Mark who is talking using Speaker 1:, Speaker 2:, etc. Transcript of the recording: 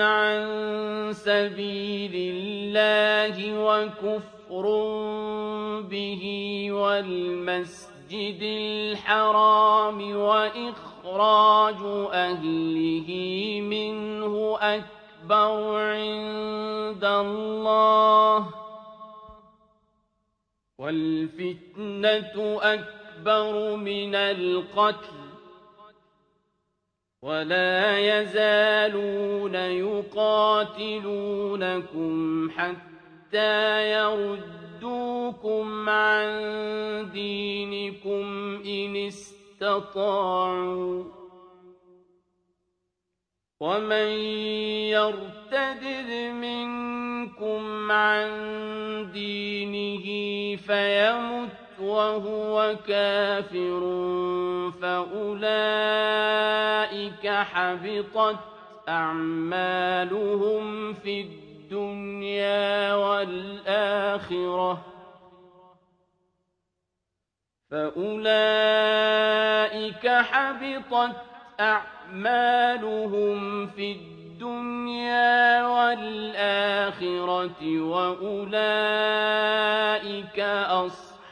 Speaker 1: عن سبيل الله وكفر به والمسجد الحرام وإخراج أهله منه أكبر عند الله والفتنة أكبر من القتل ولا يزالون يقاتلونكم حتى يردوكم عن دينكم إن استطاعوا ومن يرتد منكم وهو كافر فأولئك حبطت أعمالهم في الدنيا والآخرة. فأولئك حبطت أعمالهم في الدنيا والآخرة وأولئك